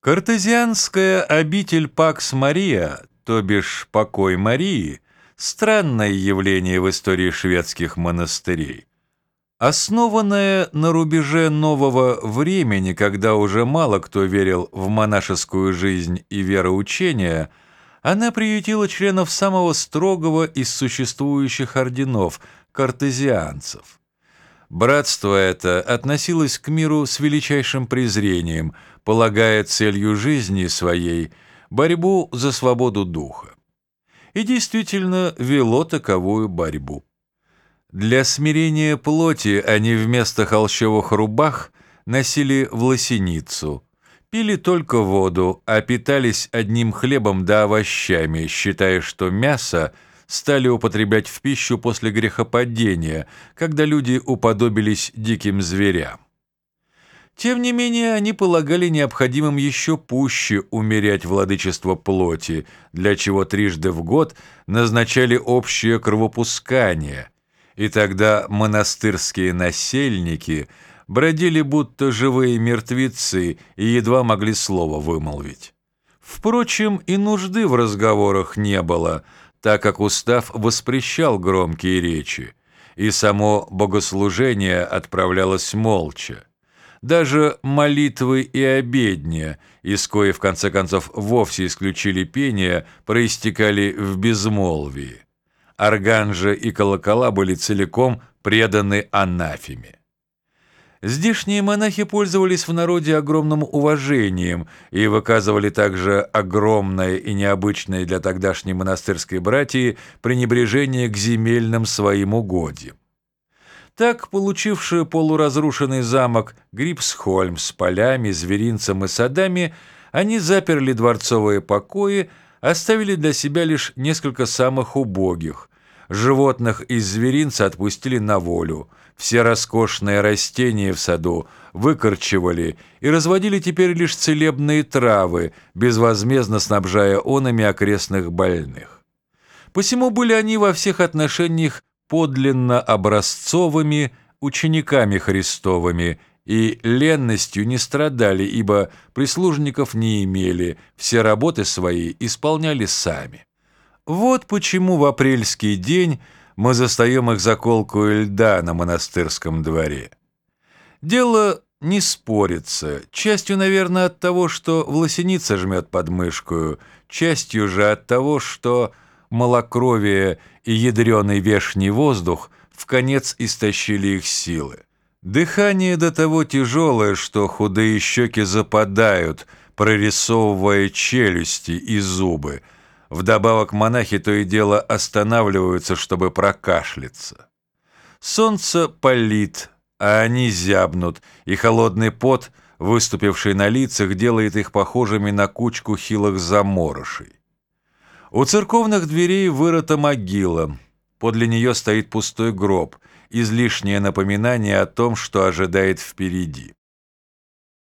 Картезианская обитель Пакс Мария, то бишь покой Марии, странное явление в истории шведских монастырей. Основанная на рубеже нового времени, когда уже мало кто верил в монашескую жизнь и вероучение, она приютила членов самого строгого из существующих орденов – картезианцев. Братство это относилось к миру с величайшим презрением, полагая целью жизни своей борьбу за свободу духа. И действительно вело таковую борьбу. Для смирения плоти они вместо холщовых рубах носили власеницу, пили только воду, а питались одним хлебом да овощами, считая, что мясо – стали употреблять в пищу после грехопадения, когда люди уподобились диким зверям. Тем не менее, они полагали необходимым еще пуще умерять владычество плоти, для чего трижды в год назначали общее кровопускание, и тогда монастырские насельники бродили будто живые мертвецы и едва могли слово вымолвить. Впрочем, и нужды в разговорах не было – так как устав воспрещал громкие речи, и само богослужение отправлялось молча. Даже молитвы и обедня, из кои в конце концов вовсе исключили пение, проистекали в безмолвии. Орган же и колокола были целиком преданы анафеме. Здешние монахи пользовались в народе огромным уважением и выказывали также огромное и необычное для тогдашней монастырской братьи пренебрежение к земельным своим угодьям. Так, получивший полуразрушенный замок Грипсхольм с полями, зверинцем и садами, они заперли дворцовые покои, оставили для себя лишь несколько самых убогих – Животных из зверинца отпустили на волю. Все роскошные растения в саду выкорчевали и разводили теперь лишь целебные травы, безвозмездно снабжая онами окрестных больных. Посему были они во всех отношениях подлинно образцовыми учениками Христовыми и ленностью не страдали, ибо прислужников не имели, все работы свои исполняли сами. Вот почему в апрельский день мы застаем их заколку льда на монастырском дворе. Дело не спорится, частью, наверное, от того, что власеница жмет подмышкую, частью же от того, что малокровие и ядреный вешний воздух в конец истощили их силы. Дыхание до того тяжелое, что худые щеки западают, прорисовывая челюсти и зубы, Вдобавок монахи то и дело останавливаются, чтобы прокашляться. Солнце палит, а они зябнут, и холодный пот, выступивший на лицах, делает их похожими на кучку хилых заморышей. У церковных дверей вырыта могила. Подле нее стоит пустой гроб, излишнее напоминание о том, что ожидает впереди.